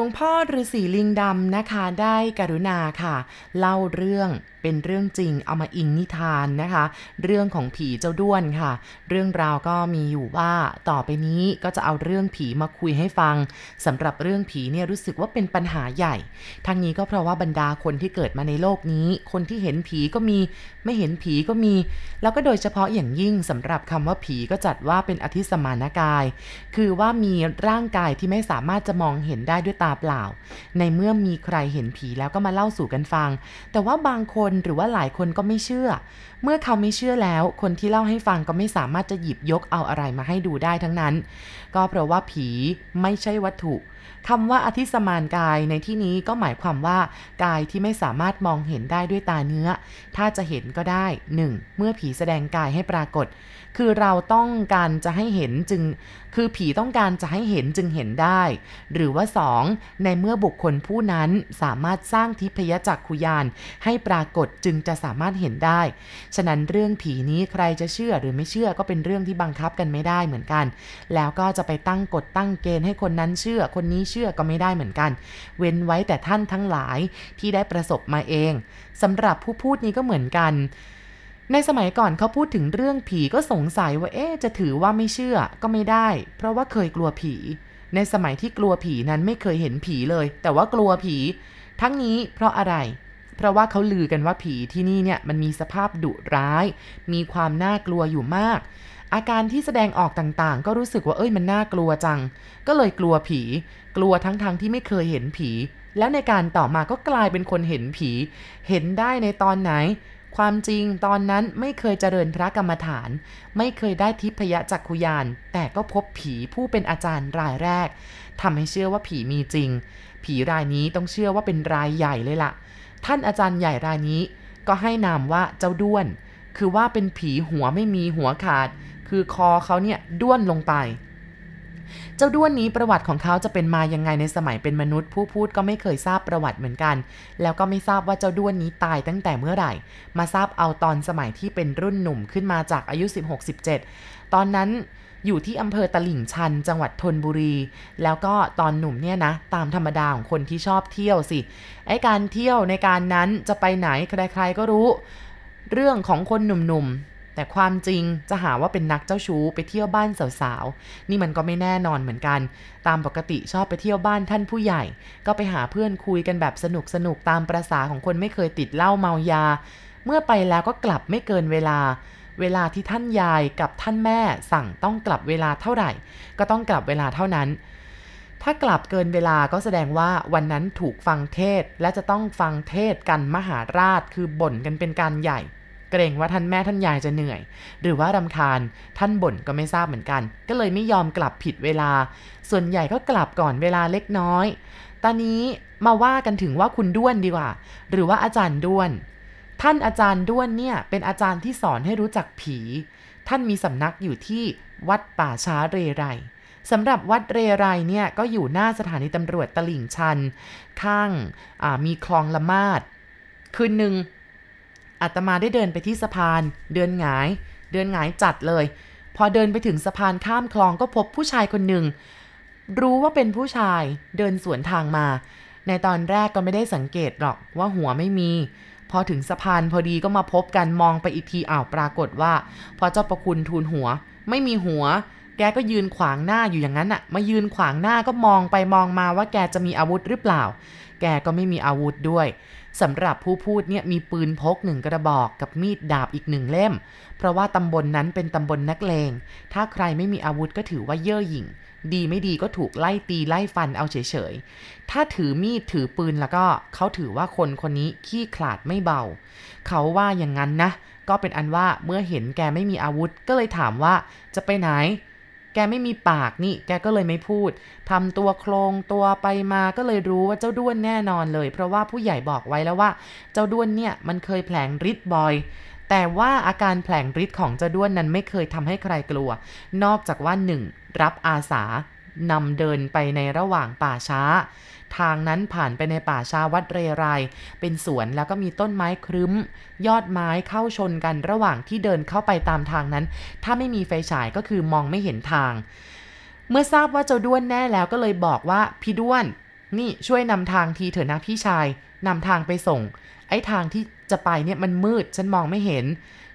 วงพ่อฤาษีลิงดำนะคะได้กรุณาค่ะ เล่าเรื่องเป็นเรื่องจริงเอามาอิงนิทานนะคะ เรื่องของผีเจ้าด้วนค่ะ เรื่องราวก็มีอยู่ว่าต่อไปนี้ก็จะเอาเรื่องผีมาคุยให้ฟังสำหรับเรื่องผีเนี่ยรู้สึกว่าเป็นปัญหาใหญ่ ทั้งนี้ก็เพราะว่าบรรดาคนที่เกิดมาในโลกนี้ คนที่เห็นผีก็มี ไม่เห็นผีก็มี แล้วก็โดยเฉพาะอย่างยิ่งสำหรับคำว่าผีก็จัดว่าเป็นอธิสมานกาย คือว่ามีร่างกายที่ไม่สามารถจะมองเห็นได้ด้วยตาเปล่า ในเมื่อมีใครเห็นผีแล้วก็มาเล่าสู่กันฟัง แต่ว่าบางคนหรือว่าหลายคนก็ไม่เชื่อ เมื่อเขาไม่เชื่อแล้ว คนที่เล่าให้ฟังก็ไม่สามารถจะหยิบยกเอาอะไรมาให้ดูได้ทั้งนั้น ก็เพราะว่าผีไม่ใช่วัตถุคำว่าอธิสมานกายในที่นี้ก็หมายความว่ากายที่ไม่สามารถมองเห็นได้ด้วยตาเนื้อ ถ้าจะเห็นก็ได้ 1. เมื่อผีแสดงกายให้ปรากฏ คือเราต้องการจะให้เห็นจึงคือผีต้องการจะให้เห็นจึงเห็นได้ หรือว่า 2. ในเมื่อบุคคลผู้นั้นสามารถสร้างทิพยจักขุยานให้ปรากฏจึงจะสามารถเห็นได้ ฉะนั้นเรื่องผีนี้ใครจะเชื่อหรือไม่เชื่อก็เป็นเรื่องที่บังคับกันไม่ได้เหมือนกัน แล้วก็จะไปตั้งกฎตั้งเกณฑ์ให้คนนั้นเชื่อ คนนี้เชื่อก็ไม่ได้เหมือนกัน เว้นไว้แต่ท่านทั้งหลายที่ได้ประสบมาเองสำหรับผู้พูดนี้ก็เหมือนกัน ในสมัยก่อนเขาพูดถึงเรื่องผีก็สงสัยว่าเอ๊ะจะถือว่าไม่เชื่อก็ไม่ได้ เพราะว่าเคยกลัวผี ในสมัยที่กลัวผีนั้นไม่เคยเห็นผีเลย แต่ว่ากลัวผี ทั้งนี้เพราะอะไร เพราะว่าเขาลือกันว่าผีที่นี่เนี่ยมันมีสภาพดุร้าย มีความน่ากลัวอยู่มาก อาการที่แสดงออกต่างๆ ก็รู้สึกว่าเอ้ยมันน่ากลัวจัง ก็เลยกลัวผี กลัวทั้งๆทที่ไม่เคยเห็นผี แล้วในการต่อมาก็กลายเป็นคนเห็นผี เห็นได้ในตอนไหน ความจริงตอนนั้นไม่เคยเจริญพระกรรมฐาน ไม่เคยได้ทิพยจักขุยาน แต่ก็พบผีผู้เป็นอาจารย์รายแรกทำให้เชื่อว่าผีมีจริง ผีรายนี้ต้องเชื่อว่าเป็นรายใหญ่เลยล่ะ ท่านอาจารย์ใหญ่รายนี้ ก็ให้นามว่าเจ้าด้วน คือว่าเป็นผีหัวไม่มีหัวขาด คือคอเขาเนี่ยด้วนลงไป เจ้าด้วนนี้ประวัติของเขาจะเป็นมายังไงในสมัยเป็นมนุษย์ ผู้พูดก็ไม่เคยทราบประวัติเหมือนกัน แล้วก็ไม่ทราบว่าเจ้าด้วนนี้ตายตั้งแต่เมื่อไหร่ มาทราบเอาตอนสมัยที่เป็นรุ่นหนุ่มขึ้นมาจากอายุ 16-17 ตอนนั้นอยู่ที่อำเภอตลิ่งชัน จังหวัดธนบุรี แล้วก็ตอนหนุ่มเนี่ยนะ ตามธรรมดาของคนที่ชอบเที่ยวสิ ไอการเที่ยวในการนั้นจะไปไหนใครๆก็รู้ เรื่องของคนหนุ่มๆ แต่ความจริงจะหาว่าเป็นนักเจ้าชู้ไปเที่ยวบ้านสาวๆ นี่มันก็ไม่แน่นอนเหมือนกัน ตามปกติชอบไปเที่ยวบ้านท่านผู้ใหญ่ ก็ไปหาเพื่อนคุยกันแบบสนุกสนุกตามประษาของคนไม่เคยติดเหล้าเมายา เมื่อไปแล้วก็กลับไม่เกินเวลา เวลาที่ท่านยายกับท่านแม่สั่งต้องกลับเวลาเท่าไหร่ ก็ต้องกลับเวลาเท่านั้นถ้ากลับเกินเวลาก็แสดงว่าวันนั้นถูกฟังเทศและจะต้องฟังเทศกันมหาราชคือบ่นกันเป็นการใหญ่ เกรงว่าท่านแม่ท่านยายจะเหนื่อย หรือว่ารำคาญท่านบ่นก็ไม่ทราบเหมือนกัน ก็เลยไม่ยอมกลับผิดเวลา ส่วนใหญ่ก็กลับก่อนเวลาเล็กน้อย ตอนนี้มาว่ากันถึงว่าคุณด้วนดีกว่า หรือว่าอาจารย์ด้วน ท่านอาจารย์ด้วนเนี่ยเป็นอาจารย์ที่สอนให้รู้จักผี ท่านมีสำนักอยู่ที่วัดป่าช้าเรไรสำหรับวัดเรไรเนี่ยก็อยู่หน้าสถานีตำรวจตลิ่งชัน ข้างมีคลองละมาด คืนหนึ่ง อาตมาได้เดินไปที่สะพาน เดินหงาย เดินหงายจัดเลย พอเดินไปถึงสะพานข้ามคลองก็พบผู้ชายคนหนึ่ง รู้ว่าเป็นผู้ชายเดินสวนทางมา ในตอนแรกก็ไม่ได้สังเกตหรอกว่าหัวไม่มี พอถึงสะพานพอดีก็มาพบกันมองไปอีกทีอ้าวปรากฏว่า พอเจ้าประคุณทูลหัว ไม่มีหัว แกก็ยืนขวางหน้าอยู่อย่างนั้นอะมายืนขวางหน้าก็มองไปมองมาว่าแกจะมีอาวุธหรือเปล่า แกก็ไม่มีอาวุธด้วย สำหรับผู้พูดเนี่ยมีปืนพกหนึ่งกระบอกกับมีดดาบอีกหนึ่งเล่ม เพราะว่าตำบลนนั้นเป็นตำบลนนักเลง ถ้าใครไม่มีอาวุธก็ถือว่าเย่อหยิ่ง ดีไม่ดีก็ถูกไล่ตีไล่ฟันเอาเฉยๆ ถ้าถือมีดถือปืนแล้วก็เขาถือว่าคนคนนี้ขี้ขลาดไม่เบา เขาว่าอย่างนั้นนะ ก็เป็นอันว่าเมื่อเห็นแกไม่มีอาวุธก็เลยถามว่าจะไปไหน กไม่มีปากนี่ แกก็เลยไม่พูดทำตัวโครงตัวไปมาก็เลยรู้ว่าเจ้าด้วนแน่นอนเลย เพราะว่าผู้ใหญ่บอกไว้แล้วว่า เจ้าด้วนเนี่ยมันเคยแผลงฤทธิ์บ่อยแต่ว่าอาการแผลงฤทธิ์ของเจ้าด้วนนั้นไม่เคยทำให้ใครกลัว นอกจากว่าหนึ่งรับอาสา นำเดินไปในระหว่างป่าช้า ทางนั้นผ่านไปในป่าช้าวัดเรไรเป็นสวนแล้วก็มีต้นไม้ครึ้ม ยอดไม้เข้าชนกันระหว่างที่เดินเข้าไปตามทางนั้น ถ้าไม่มีไฟฉายก็คือมองไม่เห็นทาง เมื่อทราบว่าเจ้าด้วนแน่แล้วก็เลยบอกว่าพี่ด้วน นี่ช่วยนำทางทีเถอะนะพี่ชายนำทางไปส่ง ไอ้ทางที่จะไปเนี่ยมันมืด ฉันมองไม่เห็น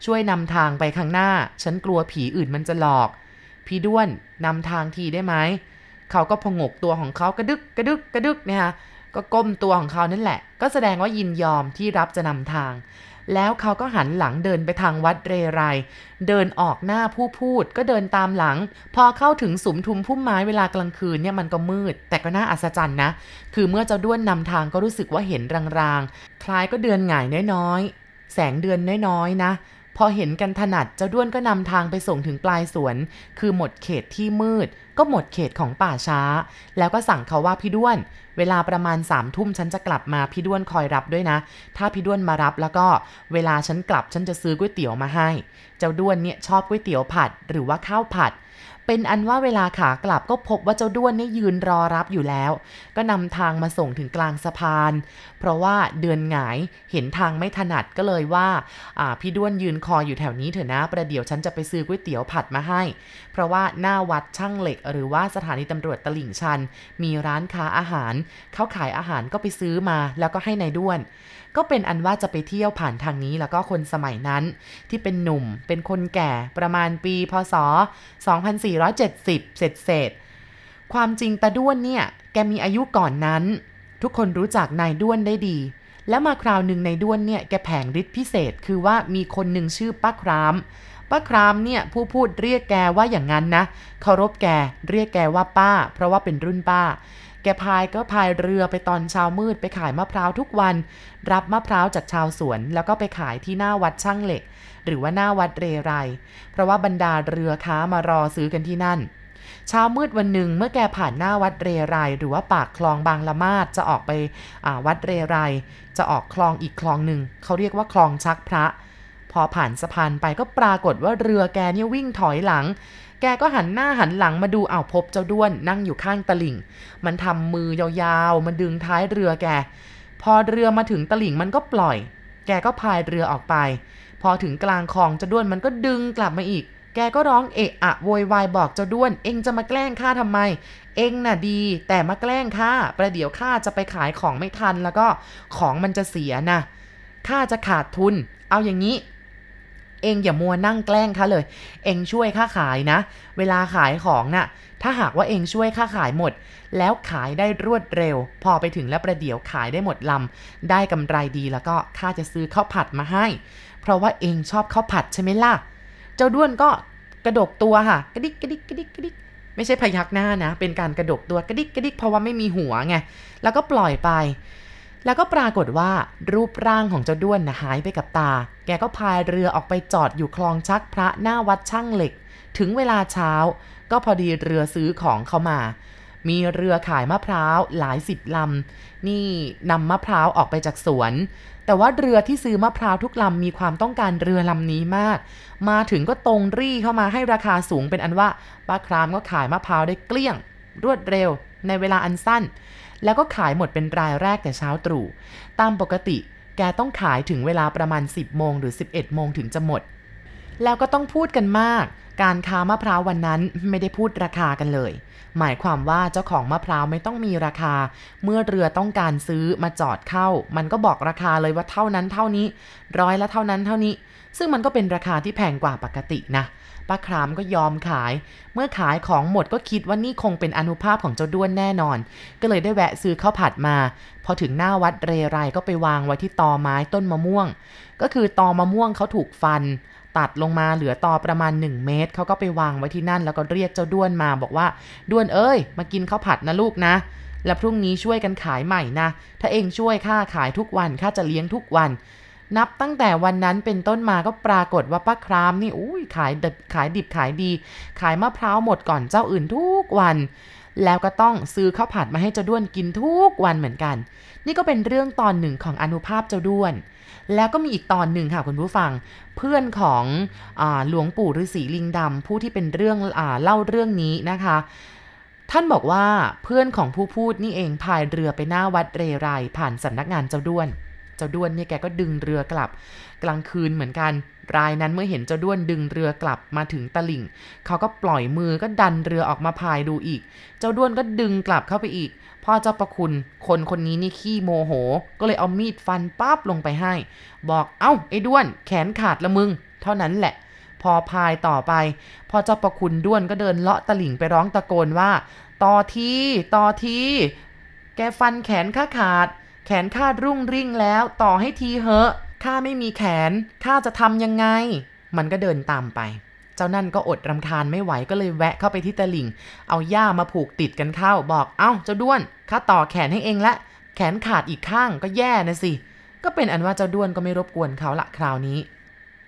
ช่วยนำทางไปข้างหน้า ฉันกลัวผีอื่นมันจะหลอก พี่ด้วนนำทางทีได้ไหม เขาก็พงกตัวของเขากระดึกกระดึกกระดึกเนี่ยฮะก็ก้มตัวของเขานั่นแหละ ก็แสดงว่ายินยอมที่รับจะนำทาง แล้วเขาก็หันหลังเดินไปทางวัดเรไร เดินออกหน้าผู้พูดก็เดินตามหลัง พอเข้าถึงสุมทุมพุ่มไม้เวลากลางคืนเนี่ยมันก็มืด แต่ก็น่าอัศจรรย์นะ คือเมื่อเจ้าด้วนนำทางก็รู้สึกว่าเห็นรางๆ คล้ายก็เดือนหงายน้อยๆ แสงเดือนน้อยๆนะ พอเห็นกันถนัดเจ้าด้วนก็นำทางไปส่งถึงปลายสวน คือหมดเขตที่มืด ก็หมดเขตของป่าช้า แล้วก็สั่งเขาว่าพี่ด้วน เวลาประมาณสามทุ่มฉันจะกลับมาพี่ด้วนคอยรับด้วยนะ ถ้าพี่ด้วนมารับแล้วก็เวลาฉันกลับฉันจะซื้อก๋วยเตี๋ยวมาให้ เจ้าด้วนเนี่ยชอบก๋วยเตี๋ยวผัดหรือว่าข้าวผัด เป็นอันว่าเวลาขากลับก็พบว่าเจ้าด้วนนี่ยืนรอรับอยู่แล้ว ก็นำทางมาส่งถึงกลางสะพาน เพราะว่าเดือนหงายเห็นทางไม่ถนัดก็เลยว่าพี่ด้วนยืนคอยอยู่แถวนี้เถอะนะ ประเดี๋ยวฉันจะไปซื้อก๋วยเตี๋ยวผัดมาให้ เพราะว่าหน้าวัดช่างเหล็ก หรือว่าสถานีตำรวจตลิ่งชัน มีร้านค้าอาหารเขาขายอาหารก็ไปซื้อมาแล้วก็ให้ในายด้วน ก็เป็นอันว่าจะไปเที่ยวผ่านทางนี้แล้วก็คนสมัยนั้น ที่เป็นหนุ่มเป็นคนแก่ประมาณปีพศ 2470เศษเศษความจริงตาด้วนเนี่ย แกมีอายุก่อนนั้น ทุกคนรู้จักนายด้วนได้ดี แล้วมาคราวหนึ่งนายด้วนเนี่ย แกแผงฤทธิ์พิเศษคือว่ามีคนหนึ่งชื่อป้าครามป้าครามเนี่ยผู้พูดเรียกแกว่าอย่างนั้นนะเคารพแกเรียกแกว่าป้า เพราะว่าเป็นรุ่นป้า แกพายก็พายเรือไปตอนเช้ามืดไปขายมะพร้าวทุกวัน รับมะพร้าวจากชาวสวน แล้วก็ไปขายที่หน้าวัดช่างเหล็ก หรือว่าหน้าวัดเรไร เพราะว่าบรรดาเรือค้ามารอซื้อกันที่นั่น เช้ามืดวันหนึ่งเมื่อแกผ่านหน้าวัดเรไร หรือว่าปากคลองบางละมาดจะออกไปวัดเรไร จะออกคลองอีกคลองหนึ่งเขาเรียกว่าคลองชักพระ พอผ่านสะพานไปก็ปรากฏว่าเรือแกเนี่ยวิ่งถอยหลัง แกก็หันหน้าหันหลังมาดูอ้าวพบเจ้าด้วนนั่งอยู่ข้างตลิ่ง มันทำมือยาวๆ มันดึงท้ายเรือแก พอเรือมาถึงตลิ่งมันก็ปล่อย แกก็พายเรือออกไป พอถึงกลางคลองเจ้าด้วนมันก็ดึงกลับมาอีก แกก็ร้องเอะอะโวยวายบอกเจ้าด้วน เองจะมาแกล้งข้าทำไม เองน่ะดี แต่มาแกล้งข้าประเดี๋ยวข้าจะไปขายของไม่ทันแล้วก็ของมันจะเสียนะข้าจะขาดทุน เอาอย่างนี้ เองอย่ามัวนั่งแกล้งข้าเลย เองช่วยข้าขายนะ เวลาขายของน่ะ ถ้าหากว่าเองช่วยข้าขายหมด แล้วขายได้รวดเร็ว พอไปถึงแล้วประเดี๋ยวขายได้หมดลำ ได้กำไรดีแล้วก็ข้าจะซื้อข้าวผัดมาให้ เพราะว่าเองชอบข้าวผัดใช่ไหมล่ะ เจ้าด้วนก็กระดกตัวค่ะ กระดิกกระดิกกระดิกกระดิกไม่ใช่พยักหน้านะ เป็นการกระดกตัวกระดิกกระดิกเพราะว่าไม่มีหัวไง แล้วก็ปล่อยไป แล้วก็ปรากฏว่ารูปร่างของเจ้าด้วนนะหายไปกับตา แกก็พายเรือออกไปจอดอยู่คลองชักพระหน้าวัดช่างเหล็ก ถึงเวลาเช้า ก็พอดีเรือซื้อของเขามา มีเรือขายมะพร้าวหลายสิบลำ นี่นำมะพร้าวออกไปจากสวน แต่ว่าเรือที่ซื้อมะพร้าวทุกลำมีความต้องการเรือลำนี้มาก มาถึงก็ตรงรี่เข้ามาให้ราคาสูงเป็นอันว่าป้าครามก็ขายมะพร้าวได้เกลี้ยง รวดเร็ว ในเวลาอันสั้น แล้วก็ขายหมดเป็นรายแรกแต่เช้าตรู่ ตามปกติแกต้องขายถึงเวลาประมาณ 10 โมงหรือ 11 โมงถึงจะหมด แล้วก็ต้องพูดกันมาก การค้ามะพร้าววันนั้นไม่ได้พูดราคากันเลย หมายความว่าเจ้าของมะพร้าวไม่ต้องมีราคา เมื่อเรือต้องการซื้อมาจอดเข้า มันก็บอกราคาเลยว่าเท่านั้นเท่านี้ ร้อยละเท่านั้นเท่านี้ ซึ่งมันก็เป็นราคาที่แพงกว่าปกตินะ ป้าครามก็ยอมขาย เมื่อขายของหมดก็คิดว่านี่คงเป็นอนุภาพของเจ้าด้วนแน่นอน ก็เลยได้แวะซื้อข้าวผัดมา พอถึงหน้าวัดเรไรก็ไปวางไว้ที่ตอไม้ต้นมะม่วง ก็คือตอมะม่วงเขาถูกฟัน ตัดลงมาเหลือตอประมาณ 1 เมตรเขาก็ไปวางไว้ที่นั่น แล้วก็เรียกเจ้าด้วนมาบอกว่าด้วนเอ้ย มากินข้าวผัดนะลูกนะแล้วพรุ่งนี้ช่วยกันขายใหม่นะ ถ้าเองช่วยข้าขายทุกวันข้าจะเลี้ยงทุกวัน นับตั้งแต่วันนั้นเป็นต้นมาก็ปรากฏว่าป้าครามนี่อุ้ยขายดิบขายดิบขายดี ขายมะพร้าวหมดก่อนเจ้าอื่นทุกวัน แล้วก็ต้องซื้อข้าวผัดมาให้เจ้าด้วนกินทุกวันเหมือนกัน นี่ก็เป็นเรื่องตอนหนึ่งของอนุภาพเจ้าด้วน แล้วก็มีอีกตอนหนึ่งค่ะคุณผู้ฟัง เพื่อนของอหลวงปู่ฤาษีลิงดำผู้ที่เป็นเรื่องอเล่าเรื่องนี้นะคะท่านบอกว่าเพื่อนของผู้พูดนี่เองพายเรือไปหน้าวัดเรไรผ่านสำนักงานเจ้าด้วน เจ้าด้วนเนี่ยแกก็ดึงเรือกลับ กลางคืนเหมือนกัน รายนั้นเมื่อเห็นเจ้าด้วนดึงเรือกลับมาถึงตลิ่ง เขาก็ปล่อยมือก็ดันเรือออกมาพายดูอีก เจ้าด้วนก็ดึงกลับเข้าไปอีกพ่อเจ้าประคุณ คนคนนี้นี่ขี้โมโห ก็เลยเอามีดฟันปั๊บลงไปให้ บอกเอ้าไอ้ด้วน แขนขาดละมึง เท่านั้นแหละ พอพายต่อไปพ่อเจ้าประคุณด้วนก็เดินเลาะตลิ่งไปร้องตะโกนว่า ต่อทีต่อทีแกฟันแขนข้าขาด แขนข้ารุ่งริ่งแล้วต่อให้ทีเหอะข้าไม่มีแขนข้าจะทำยังไง มันก็เดินตามไป เจ้านั่นก็อดรำคาญไม่ไหวก็เลยแวะเข้าไปที่ตะลิง เอาหญ้ามาผูกติดกันเข้าบอกเอ้าเจ้าด้วนข้าต่อแขนให้เองละ แขนขาดอีกข้างก็แย่นะสิ ก็เป็นอันว่าเจ้าด้วนก็ไม่รบกวนเขาละคราวนี้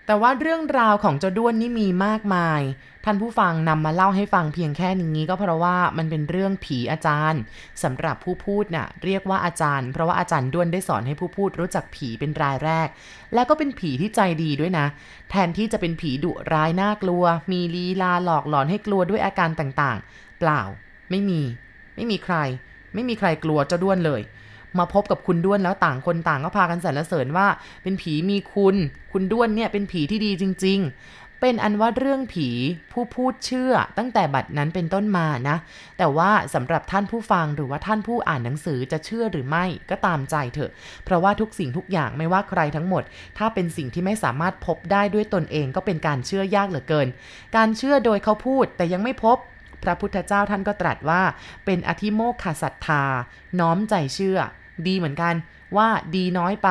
แต่ว่าเรื่องราวของเจ้าด้วนนี่มีมากมาย ท่านผู้ฟังนำมาเล่าให้ฟังเพียงแค่นี้ก็เพราะว่ามันเป็นเรื่องผีอาจารย์สำหรับผู้พูดน่ะเรียกว่าอาจารย์ เพราะว่าอาจารย์ด้วนได้สอนให้ผู้พูดรู้จักผีเป็นรายแรก แล้วก็เป็นผีที่ใจดีด้วยนะ แทนที่จะเป็นผีดุร้ายน่ากลัว มีลีลาหลอกหลอนให้กลัวด้วยอาการต่างๆ เปล่า ไม่มี ไม่มีใคร ไม่มีใครกลัวเจ้าด้วนเลย มาพบกับคุณด้วนแล้วต่างคนต่างก็พากันสรรเสริญว่า เป็นผีมีคุณ คุณด้วนเนี่ยเป็นผีที่ดีจริง ๆ เป็นอันว่าเรื่องผีผู้พูดเชื่อตั้งแต่บัดนั้นเป็นต้นมานะ แต่ว่าสำหรับท่านผู้ฟังหรือว่าท่านผู้อ่านหนังสือจะเชื่อหรือไม่ก็ตามใจเถอะ เพราะว่าทุกสิ่งทุกอย่างไม่ว่าใครทั้งหมด ถ้าเป็นสิ่งที่ไม่สามารถพบได้ด้วยตนเองก็เป็นการเชื่อยากเหลือเกิน การเชื่อโดยเขาพูดแต่ยังไม่พบพระพุทธเจ้าท่านก็ตรัสว่า เป็นอธิโมกขศรัทธา น้อมใจเชื่อ ดีเหมือนกันว่าดีน้อยไป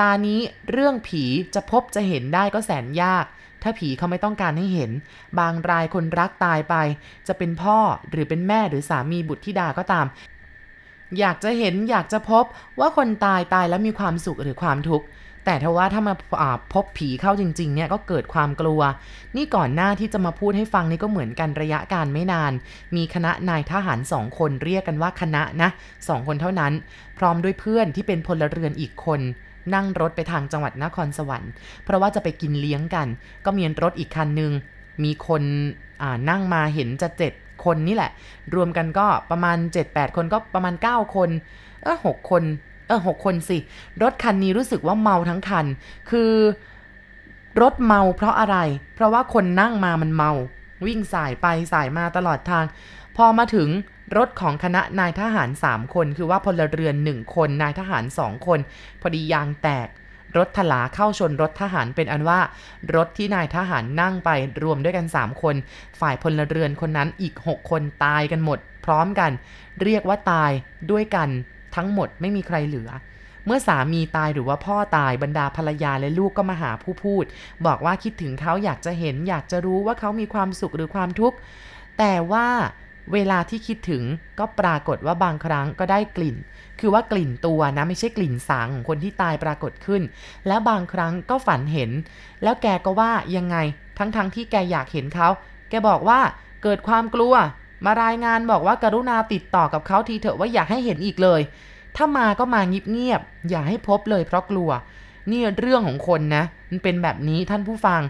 ตานี้เรื่องผีจะพบจะเห็นได้ก็แสนยาก ถ้าผีเขาไม่ต้องการให้เห็น บางรายคนรักตายไป จะเป็นพ่อหรือเป็นแม่หรือสามีบุตรธิดาก็ตาม อยากจะเห็นอยากจะพบว่าคนตายตายแล้วมีความสุขหรือความทุกข์ แต่ถ้าว่าถ้ามาพบผีเข้าจริงๆเนี่ยก็เกิดความกลัว นี่ก่อนหน้าที่จะมาพูดให้ฟังนี่ก็เหมือนกันระยะการไม่นาน มีคณะนายทหารสองคนเรียกกันว่าคณะนะสองคนเท่านั้น พร้อมด้วยเพื่อนที่เป็นพลเรือนอีกคนนั่งรถไปทางจังหวัดนครสวรรค์ เพราะว่าจะไปกินเลี้ยงกัน ก็มีรถอีกคันหนึ่งมีคนนั่งมาเห็นจะเจ็ดคนนี่แหละ รวมกันก็ประมาณ 7-8 คนก็ประมาณ 9 คน เออหคน ออหคนสิ รถคันนี้รู้สึกว่าเมาทั้งคัน คือรถเมาเพราะอะไร เพราะว่าคนนั่งมามันเมา วิ่งสายไปสายมาตลอดทาง พอมาถึงรถของคณะนายทหาร 3 คน คือว่าพลเรือน 1 คน นายทหาร 2 คน พอดียางแตก รถถลาเข้าชนรถทหารเป็นอันว่า รถที่นายทหารนั่งไปรวมด้วยกัน 3 คน ฝ่ายพลเรือนคนนั้นอีก 6 คนตายกันหมด พร้อมกัน เรียกว่าตายด้วยกัน ทั้งหมดไม่มีใครเหลือ เมื่อสามีตายหรือว่าพ่อตายบรรดาภรรยาและลูกก็มาหาผู้พูด บอกว่าคิดถึงเขาอยากจะเห็น อยากจะรู้ว่าเขามีความสุขหรือความทุกข์แต่ว่าเวลาที่คิดถึงก็ปรากฏว่าบางครั้งก็ได้กลิ่น คือว่ากลิ่นตัวนะไม่ใช่กลิ่นสางของคนที่ตายปรากฏขึ้น และบางครั้งก็ฝันเห็น แล้วแกก็ว่ายังไง ทั้งๆทที่แกอยากเห็นเขา แกบอกว่าเกิดความกลัว มารายงานบอกว่ากรุณาติดต่อกับเขาทีเถอะว่าอยากให้เห็นอีกเลย ถ้ามาก็มาเงียบๆอย่าให้พบเลยเพราะกลัว นี่เรื่องของคนนะ มันเป็นแบบนี้ท่านผู้ฟัง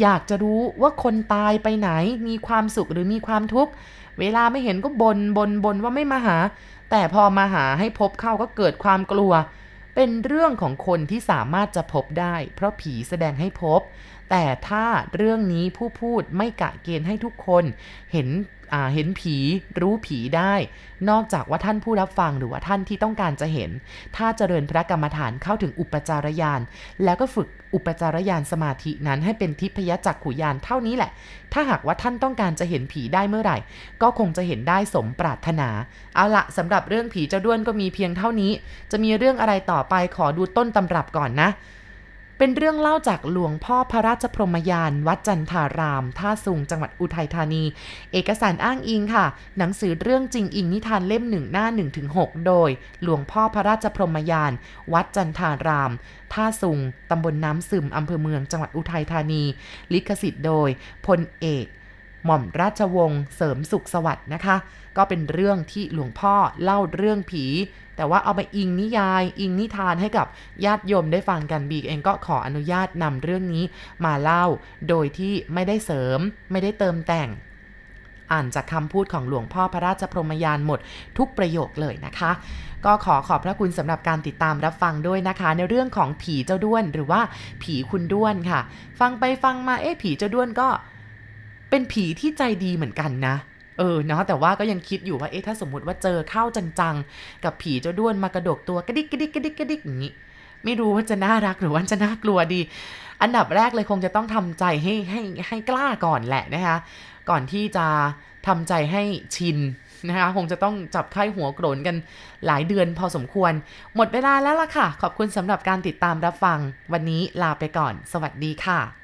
อยากจะรู้ว่าคนตายไปไหน มีความสุขหรือมีความทุกข์เวลาไม่เห็นก็บนบนบนว่าไม่มาหา แต่พอมาหาให้พบเข้าก็เกิดความกลัว เป็นเรื่องของคนที่สามารถจะพบได้ เพราะผีแสดงให้พบ แต่ถ้าเรื่องนี้ผู้พูดไม่กะเกณฑ์ให้ทุกคน เห็น เห็นผีรู้ผีได้ นอกจากว่าท่านผู้รับฟังหรือว่าท่านที่ต้องการจะเห็น ถ้าเจริญพระกรรมฐานเข้าถึงอุปจารยานแล้วก็ฝึกอุปจารยานสมาธินั้นให้เป็นทิพยจักขุยานเท่านี้แหละ ถ้าหากว่าท่านต้องการจะเห็นผีได้เมื่อไหร่ ก็คงจะเห็นได้สมปรารถนา เอาละสำหรับเรื่องผีเจ้าด้วนก็มีเพียงเท่านี้ จะมีเรื่องอะไรต่อไปขอดูต้นตำรับก่อนนะ เป็นเรื่องเล่าจากหลวงพ่อพระราชพรหมยาน วัดจันทาราม ท่าสุงจังหวัดอุทัยธานี เอกสารอ้างอิงค่ะ หนังสือเรื่องจริงอิงนิทานเล่มหนึ่งหน้า1ถึง6โดย หลวงพ่อพระราชพรหมยาน วัดจันทาราม ท่าสุงตำบลน้ำซึมอำเภอเมืองจังหวัดอุทัยธานี ลิขสิทธิ์โดยพลเอก หม่อมราชวงศ์เสริมสุขสวัสดิ์นะคะ ก็เป็นเรื่องที่หลวงพ่อเล่าเรื่องผี แต่ว่าเอาไปอิงนิยาย อิงนิทานให้กับญาติโยมได้ฟังกันบีกเองก็ขออนุญาตนำเรื่องนี้มาเล่า โดยที่ไม่ได้เสริม ไม่ได้เติมแต่ง อ่านจากคำพูดของหลวงพ่อพระราชพรหมยานหมดทุกประโยคเลยนะคะก็ขอขอบพระคุณสำหรับการติดตามรับฟังด้วยนะคะ ในเรื่องของผีเจ้าด้วนหรือว่าผีคุณด้วนค่ะ ฟังไปฟังมาเอ๊ะผีเจ้าด้วนก็ เป็นผีที่ใจดีเหมือนกันนะ เออเนาะแต่ว่าก็ยังคิดอยู่ว่าเอ๊ะถ้าสมมติว่าเจอเข้าจังๆ กับผีเจ้าด้วนมากระดกตัวกระดิกกระดิกกระดิกกระดิกอย่างนี้ไม่รู้ว่าจะน่ารักหรือว่าจะน่ากลัวดี อันดับแรกเลยคงจะต้องทำใจให้ให้ให้กล้าก่อนแหละนะคะ ก่อนที่จะทำใจให้ชินนะคะคงจะต้องจับไข้หัวโกรนกันหลายเดือนพอสมควร หมดเวลาแล้วล่ะค่ะ ขอบคุณสำหรับการติดตามรับฟัง วันนี้ลาไปก่อน สวัสดีค่ะ